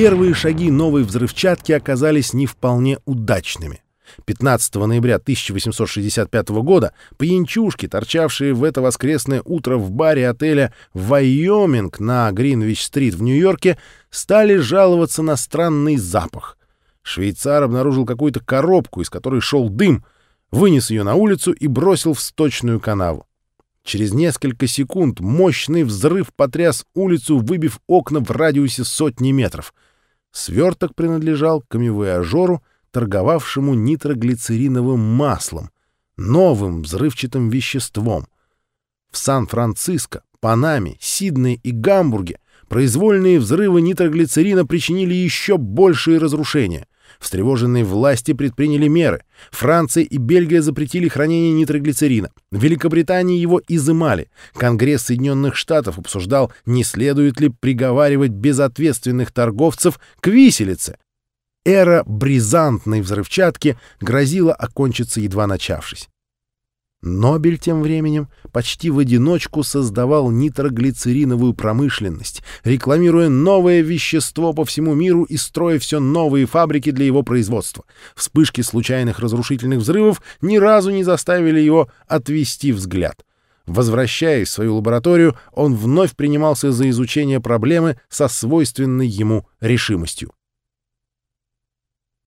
Первые шаги новой взрывчатки оказались не вполне удачными. 15 ноября 1865 года пьянчушки, торчавшие в это воскресное утро в баре отеля «Вайоминг» на Гринвич-стрит в Нью-Йорке, стали жаловаться на странный запах. Швейцар обнаружил какую-то коробку, из которой шел дым, вынес ее на улицу и бросил в сточную канаву. Через несколько секунд мощный взрыв потряс улицу, выбив окна в радиусе сотни метров. Сверток принадлежал камевояжеру, торговавшему нитроглицериновым маслом, новым взрывчатым веществом. В Сан-Франциско, Панаме, Сиднее и Гамбурге произвольные взрывы нитроглицерина причинили еще большие разрушения — Встревоженные власти предприняли меры. Франция и Бельгия запретили хранение нитроглицерина. В Великобритании его изымали. Конгресс Соединенных Штатов обсуждал, не следует ли приговаривать безответственных торговцев к виселице. Эра бризантной взрывчатки грозила окончиться, едва начавшись. Нобель тем временем почти в одиночку создавал нитроглицериновую промышленность, рекламируя новое вещество по всему миру и строя все новые фабрики для его производства. Вспышки случайных разрушительных взрывов ни разу не заставили его отвести взгляд. Возвращаясь в свою лабораторию, он вновь принимался за изучение проблемы со свойственной ему решимостью.